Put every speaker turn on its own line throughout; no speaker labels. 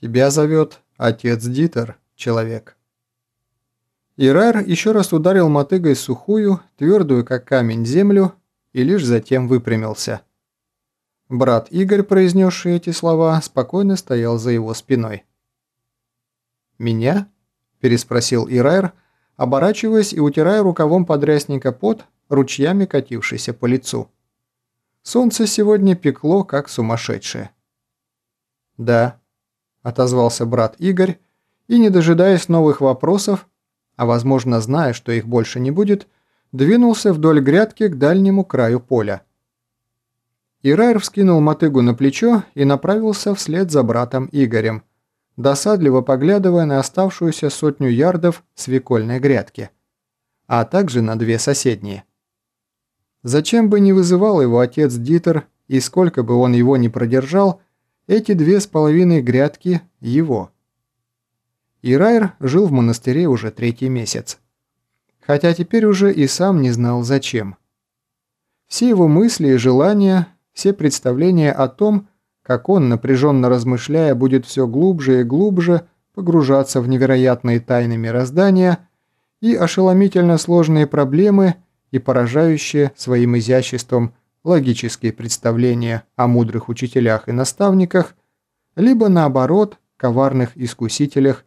Тебя зовет отец Дитер, человек». Ирайр еще раз ударил мотыгой сухую, твердую как камень землю, и лишь затем выпрямился. Брат Игорь, произнесший эти слова, спокойно стоял за его спиной. «Меня?» – переспросил Ирайр, оборачиваясь и утирая рукавом подрясника пот, ручьями катившийся по лицу. Солнце сегодня пекло, как сумасшедшее. «Да», – отозвался брат Игорь, и, не дожидаясь новых вопросов, а возможно зная, что их больше не будет, двинулся вдоль грядки к дальнему краю поля. Ирайр вскинул мотыгу на плечо и направился вслед за братом Игорем, досадливо поглядывая на оставшуюся сотню ярдов свекольной грядки, а также на две соседние. Зачем бы не вызывал его отец Дитер, и сколько бы он его ни продержал, эти две с половиной грядки – его – Ирайр жил в монастыре уже третий месяц. Хотя теперь уже и сам не знал зачем. Все его мысли и желания, все представления о том, как он, напряженно размышляя, будет все глубже и глубже погружаться в невероятные тайны мироздания и ошеломительно сложные проблемы и поражающие своим изяществом логические представления о мудрых учителях и наставниках, либо наоборот, коварных искусителях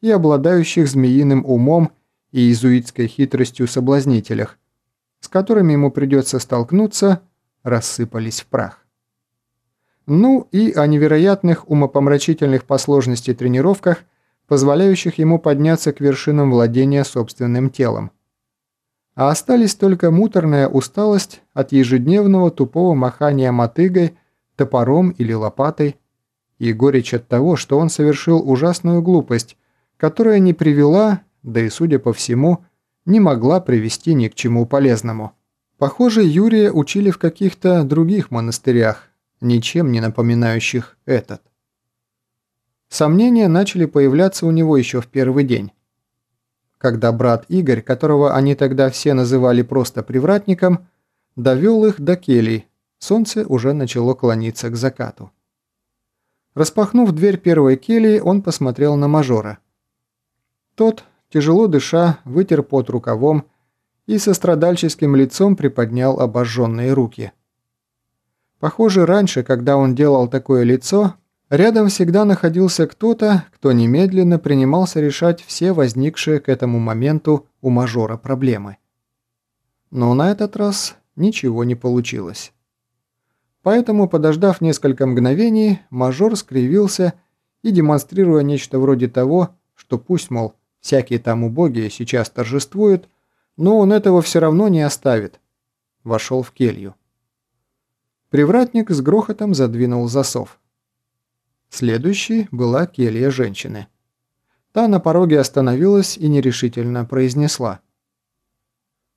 и обладающих змеиным умом и иезуитской хитростью соблазнителях, с которыми ему придется столкнуться, рассыпались в прах. Ну и о невероятных умопомрачительных по сложности тренировках, позволяющих ему подняться к вершинам владения собственным телом. А остались только муторная усталость от ежедневного тупого махания мотыгой, топором или лопатой, и горечь от того, что он совершил ужасную глупость, которая не привела, да и, судя по всему, не могла привести ни к чему полезному. Похоже, Юрия учили в каких-то других монастырях, ничем не напоминающих этот. Сомнения начали появляться у него еще в первый день. Когда брат Игорь, которого они тогда все называли просто привратником, довел их до келий, солнце уже начало клониться к закату. Распахнув дверь первой келии, он посмотрел на мажора – тот, тяжело дыша, вытер пот рукавом и со страдальческим лицом приподнял обожженные руки. Похоже, раньше, когда он делал такое лицо, рядом всегда находился кто-то, кто немедленно принимался решать все возникшие к этому моменту у мажора проблемы. Но на этот раз ничего не получилось. Поэтому, подождав несколько мгновений, мажор скривился и, демонстрируя нечто вроде того, что пусть, мол, Всякие там убогие сейчас торжествуют, но он этого все равно не оставит. Вошел в келью. Привратник с грохотом задвинул засов. Следующей была келья женщины. Та на пороге остановилась и нерешительно произнесла.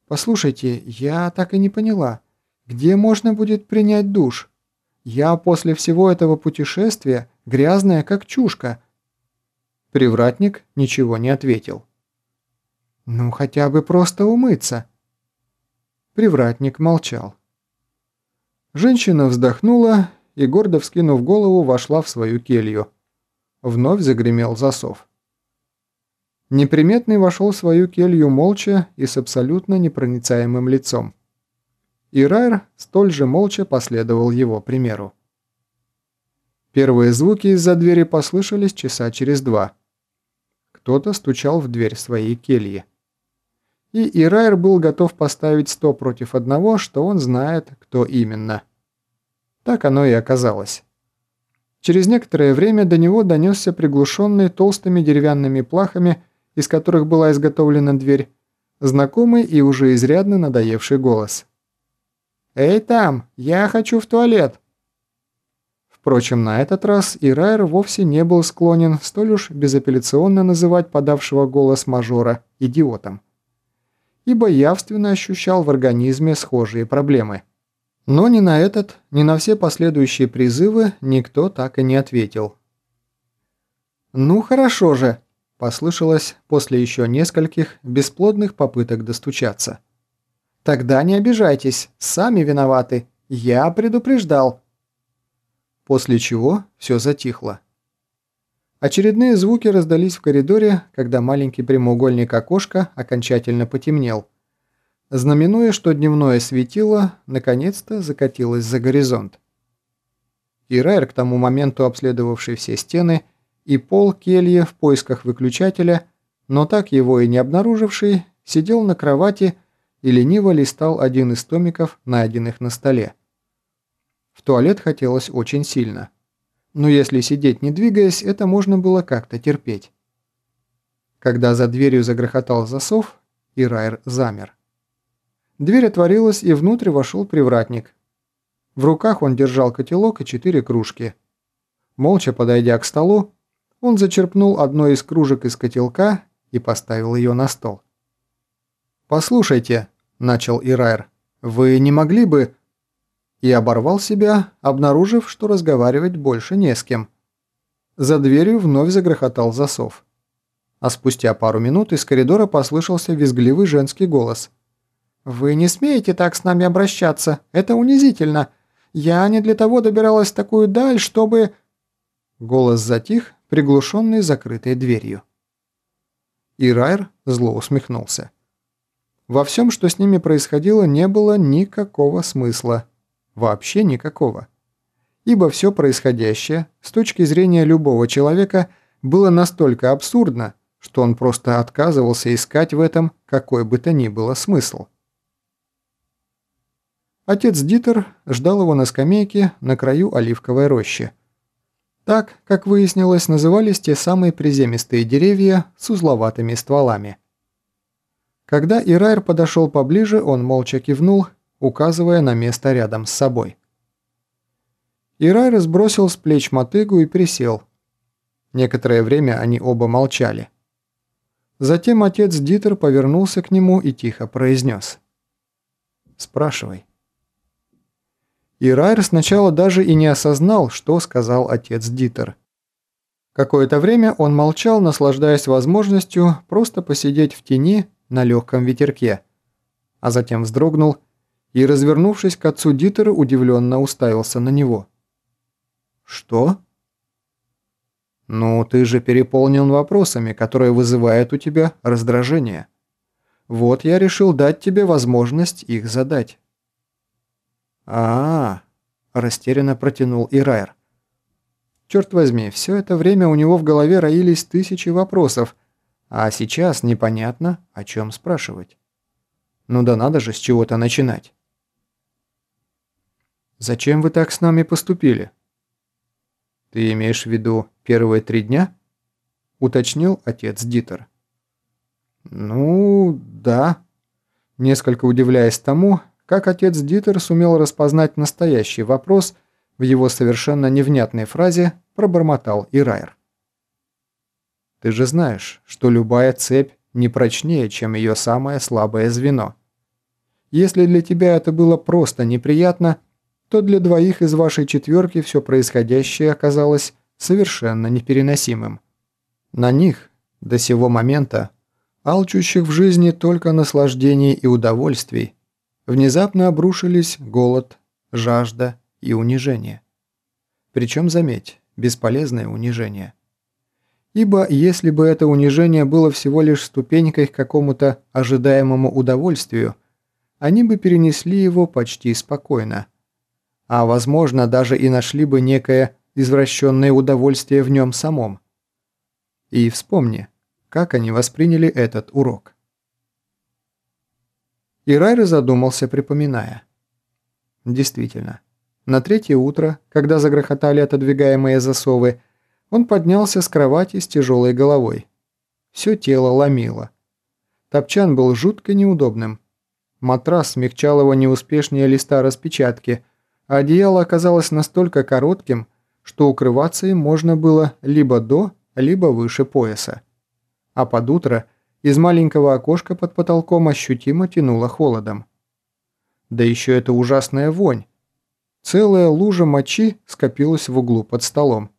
«Послушайте, я так и не поняла, где можно будет принять душ? Я после всего этого путешествия грязная как чушка, Привратник ничего не ответил. «Ну, хотя бы просто умыться». Привратник молчал. Женщина вздохнула и, гордо вскинув голову, вошла в свою келью. Вновь загремел засов. Неприметный вошел в свою келью молча и с абсолютно непроницаемым лицом. И Райер столь же молча последовал его примеру. Первые звуки из-за двери послышались часа через два кто-то стучал в дверь своей кельи. И Ирайр был готов поставить сто против одного, что он знает, кто именно. Так оно и оказалось. Через некоторое время до него донесся приглушенный толстыми деревянными плахами, из которых была изготовлена дверь, знакомый и уже изрядно надоевший голос. «Эй там, я хочу в туалет!» Впрочем, на этот раз Ирайр вовсе не был склонен столь уж безапелляционно называть подавшего голос мажора идиотом, ибо явственно ощущал в организме схожие проблемы. Но ни на этот, ни на все последующие призывы никто так и не ответил. «Ну хорошо же», – послышалось после еще нескольких бесплодных попыток достучаться. «Тогда не обижайтесь, сами виноваты, я предупреждал» после чего все затихло. Очередные звуки раздались в коридоре, когда маленький прямоугольник окошка окончательно потемнел, знаменуя, что дневное светило наконец-то закатилось за горизонт. И Райер, к тому моменту обследовавший все стены, и пол кельи в поисках выключателя, но так его и не обнаруживший, сидел на кровати и лениво листал один из томиков, найденных на столе. В туалет хотелось очень сильно. Но если сидеть не двигаясь, это можно было как-то терпеть. Когда за дверью загрохотал засов, и Райер замер. Дверь отворилась, и внутрь вошел привратник. В руках он держал котелок и четыре кружки. Молча подойдя к столу, он зачерпнул одной из кружек из котелка и поставил ее на стол. «Послушайте», – начал Ирайр, – «вы не могли бы...» и оборвал себя, обнаружив, что разговаривать больше не с кем. За дверью вновь загрохотал засов. А спустя пару минут из коридора послышался визгливый женский голос. «Вы не смеете так с нами обращаться, это унизительно. Я не для того добиралась в такую даль, чтобы...» Голос затих, приглушенный закрытой дверью. И Райер зло усмехнулся. Во всем, что с ними происходило, не было никакого смысла. Вообще никакого. Ибо все происходящее, с точки зрения любого человека, было настолько абсурдно, что он просто отказывался искать в этом какой бы то ни было смысл. Отец Дитер ждал его на скамейке на краю оливковой рощи. Так, как выяснилось, назывались те самые приземистые деревья с узловатыми стволами. Когда Ирайр подошел поближе, он молча кивнул указывая на место рядом с собой. Ирай сбросил с плеч мотыгу и присел. Некоторое время они оба молчали. Затем отец Дитер повернулся к нему и тихо произнес. «Спрашивай». Ирайр сначала даже и не осознал, что сказал отец Дитер. Какое-то время он молчал, наслаждаясь возможностью просто посидеть в тени на легком ветерке, а затем вздрогнул и, развернувшись к отцу Дитера, удивленно уставился на него. «Что?» «Ну, ты же переполнен вопросами, которые вызывают у тебя раздражение. Вот я решил дать тебе возможность их задать». «А-а-а», растерянно протянул Ирайр. Черт возьми, все это время у него в голове роились тысячи вопросов, а сейчас непонятно, о чем спрашивать. Ну да надо же с чего-то начинать. «Зачем вы так с нами поступили?» «Ты имеешь в виду первые три дня?» – уточнил отец Дитер. «Ну, да». Несколько удивляясь тому, как отец Дитер сумел распознать настоящий вопрос в его совершенно невнятной фразе, пробормотал Ирайр. «Ты же знаешь, что любая цепь не прочнее, чем ее самое слабое звено. Если для тебя это было просто неприятно – то для двоих из вашей четверки все происходящее оказалось совершенно непереносимым. На них, до сего момента, алчущих в жизни только наслаждений и удовольствий, внезапно обрушились голод, жажда и унижение. Причем, заметь, бесполезное унижение. Ибо если бы это унижение было всего лишь ступенькой к какому-то ожидаемому удовольствию, они бы перенесли его почти спокойно – а возможно даже и нашли бы некое извращенное удовольствие в нем самом. И вспомни, как они восприняли этот урок. Ирайра задумался, припоминая. Действительно, на третье утро, когда загрохотали отодвигаемые засовы, он поднялся с кровати с тяжелой головой. Все тело ломило. Топчан был жутко неудобным. Матрас смягчал его неуспешнее листа распечатки – одеяло оказалось настолько коротким, что укрываться им можно было либо до, либо выше пояса. А под утро из маленького окошка под потолком ощутимо тянуло холодом. Да еще эта ужасная вонь. Целая лужа мочи скопилась в углу под столом.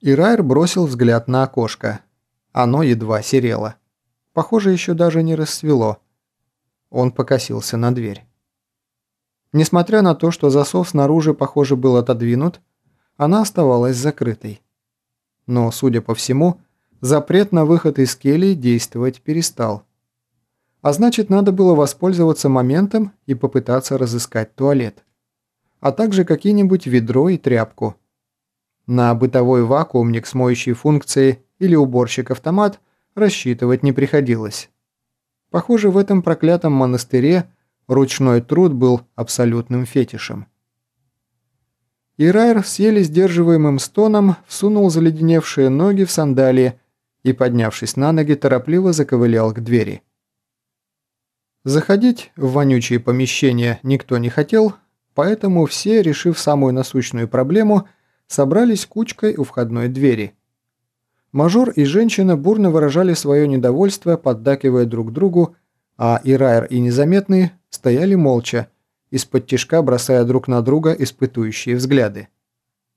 И Райер бросил взгляд на окошко. Оно едва серело. Похоже, еще даже не рассвело. Он покосился на дверь. Несмотря на то, что засов снаружи, похоже, был отодвинут, она оставалась закрытой. Но, судя по всему, запрет на выход из кельи действовать перестал. А значит, надо было воспользоваться моментом и попытаться разыскать туалет. А также какие-нибудь ведро и тряпку. На бытовой вакуумник с моющей функцией или уборщик-автомат рассчитывать не приходилось. Похоже, в этом проклятом монастыре ручной труд был абсолютным фетишем. И Райер с еле сдерживаемым стоном всунул заледеневшие ноги в сандалии и, поднявшись на ноги, торопливо заковылял к двери. Заходить в вонючие помещения никто не хотел, поэтому все, решив самую насущную проблему, собрались кучкой у входной двери. Мажор и женщина бурно выражали свое недовольство, поддакивая друг другу, а Ирайр и Незаметный стояли молча, из-под тишка бросая друг на друга испытующие взгляды.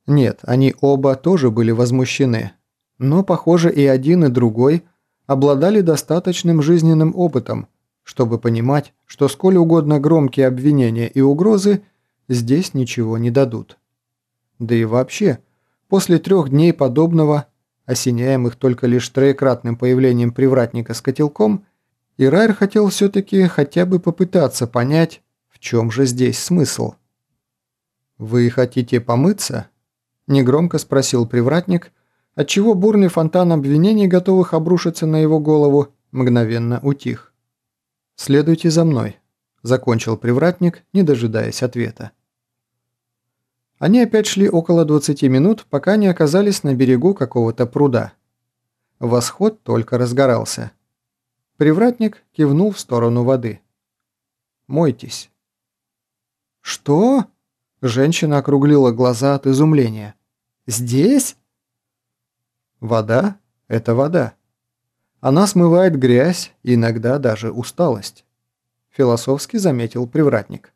Нет, они оба тоже были возмущены, но, похоже, и один, и другой обладали достаточным жизненным опытом – чтобы понимать, что сколь угодно громкие обвинения и угрозы здесь ничего не дадут. Да и вообще, после трех дней подобного, осеняемых только лишь троекратным появлением привратника с котелком, Ирайр хотел все-таки хотя бы попытаться понять, в чем же здесь смысл. «Вы хотите помыться?» – негромко спросил привратник, отчего бурный фонтан обвинений, готовых обрушиться на его голову, мгновенно утих. «Следуйте за мной», – закончил привратник, не дожидаясь ответа. Они опять шли около 20 минут, пока не оказались на берегу какого-то пруда. Восход только разгорался. Привратник кивнул в сторону воды. «Мойтесь». «Что?» – женщина округлила глаза от изумления. «Здесь?» «Вода – это вода», она смывает грязь иногда даже усталость», – философски заметил привратник.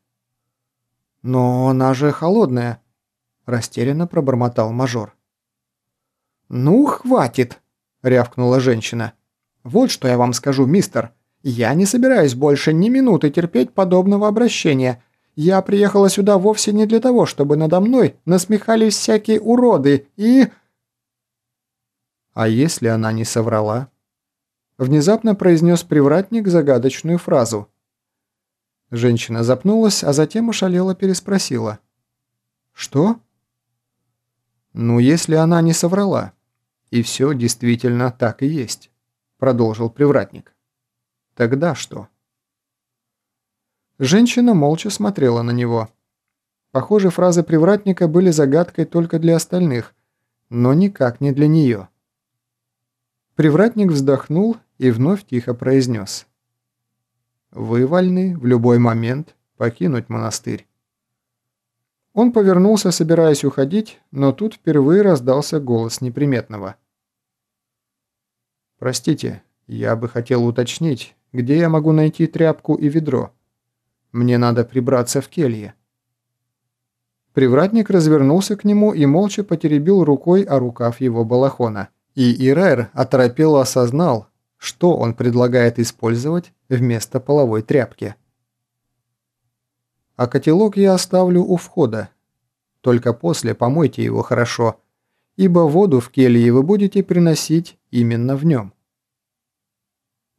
«Но она же холодная», – растерянно пробормотал мажор. «Ну, хватит», – рявкнула женщина. «Вот что я вам скажу, мистер. Я не собираюсь больше ни минуты терпеть подобного обращения. Я приехала сюда вовсе не для того, чтобы надо мной насмехались всякие уроды и...» «А если она не соврала?» Внезапно произнес привратник загадочную фразу. Женщина запнулась, а затем ошалела переспросила. «Что?» «Ну, если она не соврала. И все действительно так и есть», — продолжил привратник. «Тогда что?» Женщина молча смотрела на него. Похоже, фразы привратника были загадкой только для остальных, но никак не для нее. Привратник вздохнул и вновь тихо произнес. «Вы вольны в любой момент покинуть монастырь». Он повернулся, собираясь уходить, но тут впервые раздался голос неприметного. «Простите, я бы хотел уточнить, где я могу найти тряпку и ведро. Мне надо прибраться в келье». Привратник развернулся к нему и молча потеребил рукой о рукав его балахона. И Ирайр оторопело осознал, что он предлагает использовать вместо половой тряпки. А котелок я оставлю у входа. Только после помойте его хорошо, ибо воду в келье вы будете приносить именно в нем.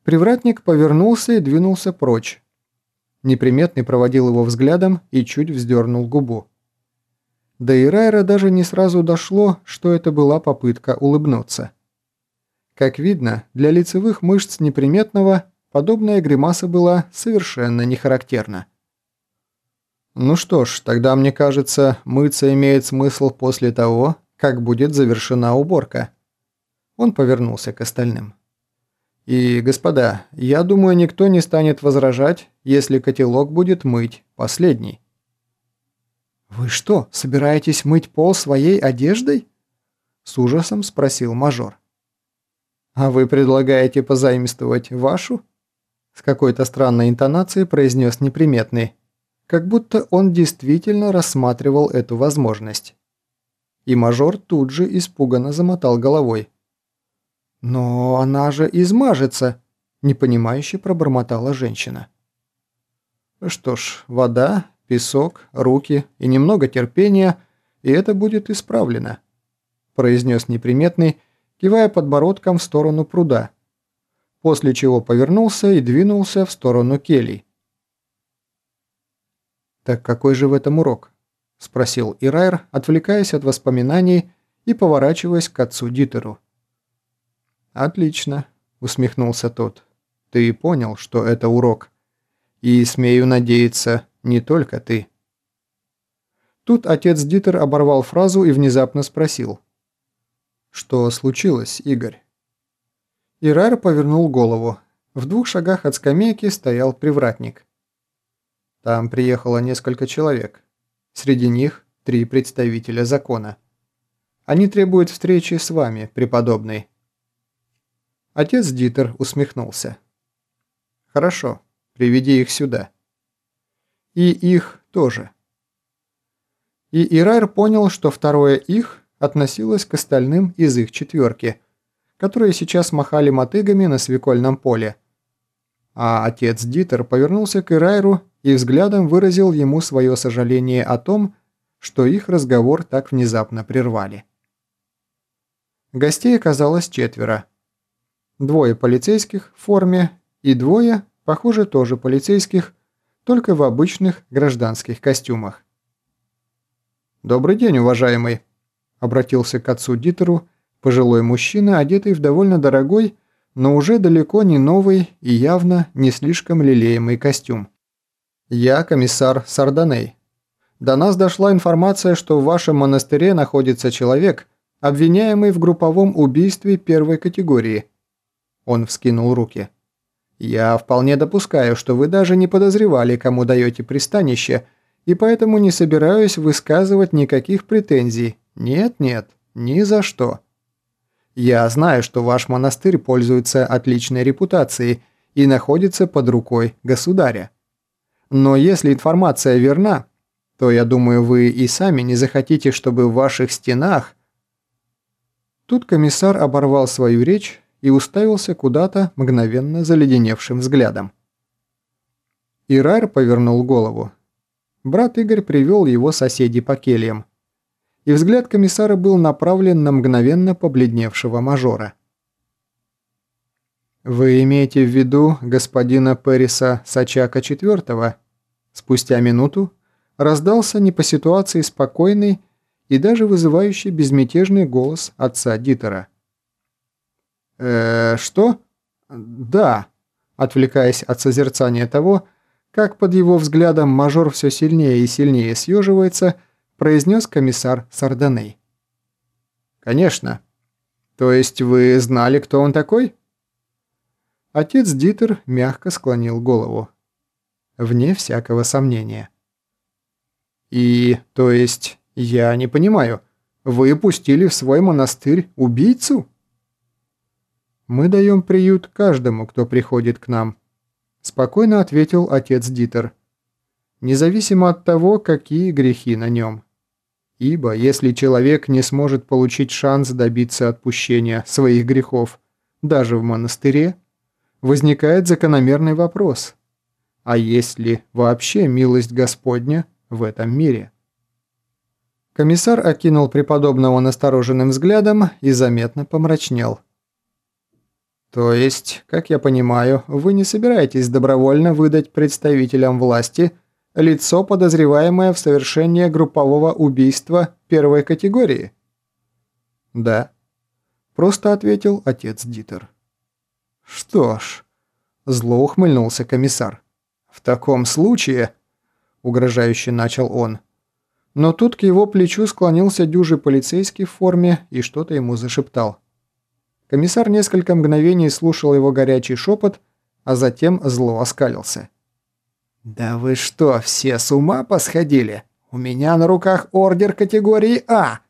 Привратник повернулся и двинулся прочь. Неприметный проводил его взглядом и чуть вздернул губу. До Ирайра даже не сразу дошло, что это была попытка улыбнуться. Как видно, для лицевых мышц неприметного подобная гримаса была совершенно не характерна. Ну что ж, тогда мне кажется, мыться имеет смысл после того, как будет завершена уборка. Он повернулся к остальным. И, господа, я думаю, никто не станет возражать, если котелок будет мыть последний. «Вы что, собираетесь мыть пол своей одеждой?» С ужасом спросил мажор. «А вы предлагаете позаимствовать вашу?» С какой-то странной интонацией произнес неприметный, как будто он действительно рассматривал эту возможность. И мажор тут же испуганно замотал головой. «Но она же измажется!» – непонимающе пробормотала женщина. «Что ж, вода, песок, руки и немного терпения, и это будет исправлено», – произнес неприметный, кивая подбородком в сторону пруда, после чего повернулся и двинулся в сторону келий. «Так какой же в этом урок?» – спросил Ирайр, отвлекаясь от воспоминаний и поворачиваясь к отцу Дитеру. «Отлично», – усмехнулся тот. «Ты понял, что это урок. И, смею надеяться, не только ты». Тут отец Дитер оборвал фразу и внезапно спросил. «Что случилось, Игорь?» Ирайр повернул голову. В двух шагах от скамейки стоял привратник. Там приехало несколько человек. Среди них три представителя закона. Они требуют встречи с вами, преподобный». Отец Дитер усмехнулся. «Хорошо, приведи их сюда». «И их тоже». И Ирайр понял, что второе «их» относилось к остальным из их четверки, которые сейчас махали мотыгами на свекольном поле. А отец Дитер повернулся к Ирайру и взглядом выразил ему свое сожаление о том, что их разговор так внезапно прервали. Гостей оказалось четверо. Двое полицейских в форме и двое, похоже, тоже полицейских, только в обычных гражданских костюмах. «Добрый день, уважаемый», – обратился к отцу Дитеру пожилой мужчина, одетый в довольно дорогой, но уже далеко не новый и явно не слишком лелеемый костюм. «Я комиссар Сарданей. До нас дошла информация, что в вашем монастыре находится человек – обвиняемый в групповом убийстве первой категории. Он вскинул руки. Я вполне допускаю, что вы даже не подозревали, кому даете пристанище, и поэтому не собираюсь высказывать никаких претензий. Нет-нет, ни за что. Я знаю, что ваш монастырь пользуется отличной репутацией и находится под рукой государя. Но если информация верна, то я думаю, вы и сами не захотите, чтобы в ваших стенах Тут комиссар оборвал свою речь и уставился куда-то мгновенно заледеневшим взглядом. Ирайр повернул голову. Брат Игорь привел его соседей по кельям. И взгляд комиссара был направлен на мгновенно побледневшего мажора. «Вы имеете в виду господина Перриса Сачака IV?» Спустя минуту раздался не по ситуации спокойный и даже вызывающий безмятежный голос отца Дитера. «Э, что? Да», отвлекаясь от созерцания того, как под его взглядом мажор все сильнее и сильнее съеживается, произнес комиссар Сарданей. «Конечно. То есть вы знали, кто он такой?» Отец Дитер мягко склонил голову. Вне всякого сомнения. «И, то есть, «Я не понимаю. Вы пустили в свой монастырь убийцу?» «Мы даем приют каждому, кто приходит к нам», – спокойно ответил отец Дитер. «Независимо от того, какие грехи на нем. Ибо если человек не сможет получить шанс добиться отпущения своих грехов даже в монастыре, возникает закономерный вопрос – а есть ли вообще милость Господня в этом мире? Комиссар окинул преподобного настороженным взглядом и заметно помрачнел. «То есть, как я понимаю, вы не собираетесь добровольно выдать представителям власти лицо, подозреваемое в совершении группового убийства первой категории?» «Да», – просто ответил отец Дитер. «Что ж», – зло ухмыльнулся комиссар. «В таком случае», – угрожающе начал он, – но тут к его плечу склонился дюжий полицейский в форме и что-то ему зашептал. Комиссар несколько мгновений слушал его горячий шепот, а затем зло оскалился. «Да вы что, все с ума посходили? У меня на руках ордер категории А!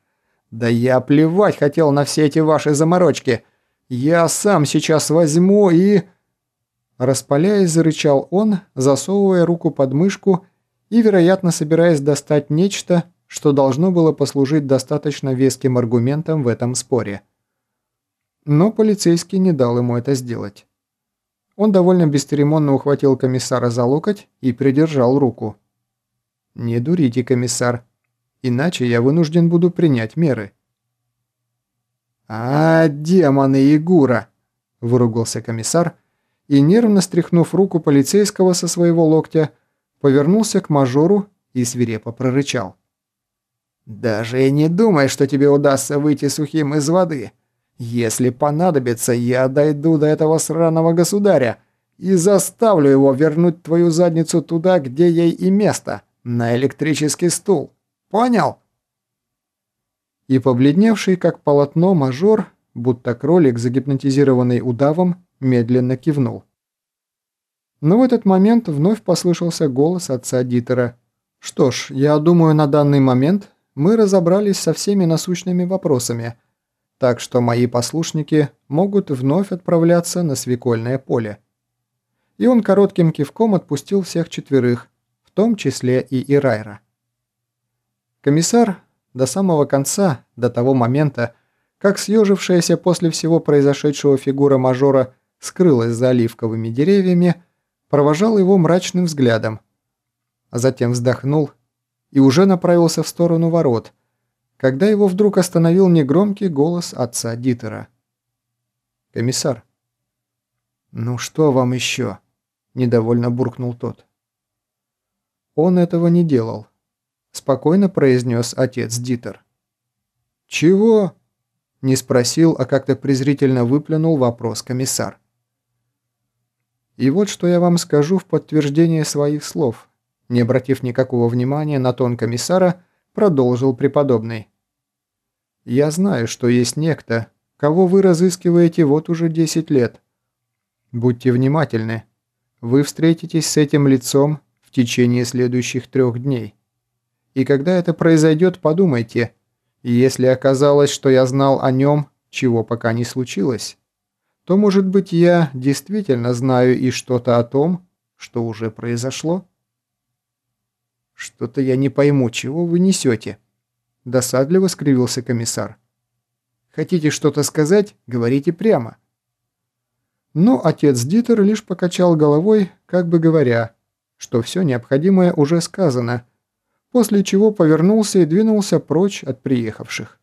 Да я плевать хотел на все эти ваши заморочки! Я сам сейчас возьму и...» Распаляясь, зарычал он, засовывая руку под мышку и, вероятно, собираясь достать нечто, что должно было послужить достаточно веским аргументом в этом споре. Но полицейский не дал ему это сделать. Он довольно бесцеремонно ухватил комиссара за локоть и придержал руку. «Не дурите, комиссар, иначе я вынужден буду принять меры». «А, демоны Егура!» – выругался комиссар и, нервно стряхнув руку полицейского со своего локтя, повернулся к мажору и свирепо прорычал. «Даже не думай, что тебе удастся выйти сухим из воды. Если понадобится, я дойду до этого сраного государя и заставлю его вернуть твою задницу туда, где ей и место, на электрический стул. Понял?» И побледневший, как полотно, мажор, будто кролик, загипнотизированный удавом, медленно кивнул. Но в этот момент вновь послышался голос отца Дитера. «Что ж, я думаю, на данный момент мы разобрались со всеми насущными вопросами, так что мои послушники могут вновь отправляться на свекольное поле». И он коротким кивком отпустил всех четверых, в том числе и Ирайра. Комиссар до самого конца, до того момента, как съежившаяся после всего произошедшего фигура мажора скрылась за оливковыми деревьями, провожал его мрачным взглядом, а затем вздохнул и уже направился в сторону ворот, когда его вдруг остановил негромкий голос отца Дитера. «Комиссар». «Ну что вам еще?» – недовольно буркнул тот. Он этого не делал спокойно произнес отец Дитер. «Чего?» – не спросил, а как-то презрительно выплюнул вопрос комиссар. «И вот что я вам скажу в подтверждение своих слов», не обратив никакого внимания на тон комиссара, продолжил преподобный. «Я знаю, что есть некто, кого вы разыскиваете вот уже 10 лет. Будьте внимательны. Вы встретитесь с этим лицом в течение следующих трех дней. И когда это произойдет, подумайте, если оказалось, что я знал о нем, чего пока не случилось, то, может быть, я действительно знаю и что-то о том, что уже произошло? Что-то я не пойму, чего вы несете. Досадливо скривился комиссар. Хотите что-то сказать, говорите прямо. Но отец Дитер лишь покачал головой, как бы говоря, что все необходимое уже сказано – после чего повернулся и двинулся прочь от приехавших.